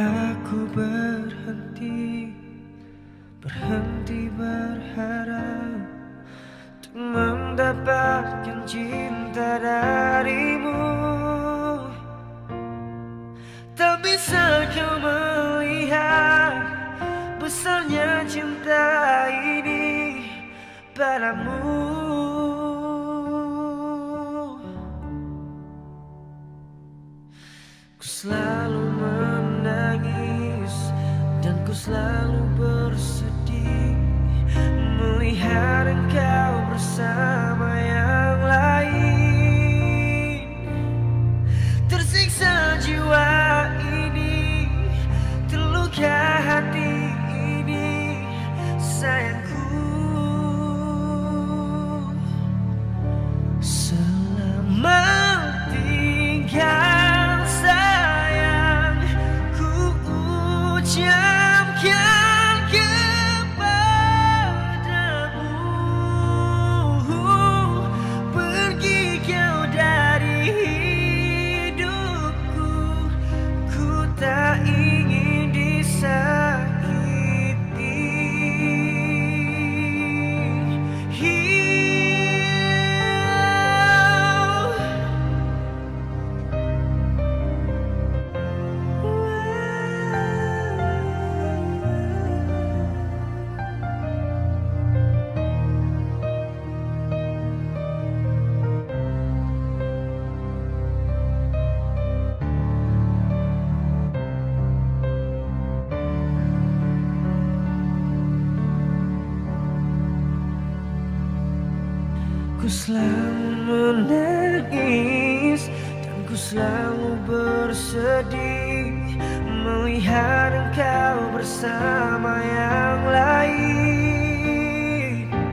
Aku berhenti, berhenti berharap Untuk mendapatkan cinta darimu. Tak bisa kau melihat Besarnya cinta ini padamu. Ku selalu Ku selalu menangis dan ku selalu bersedih Melihat engkau bersama lain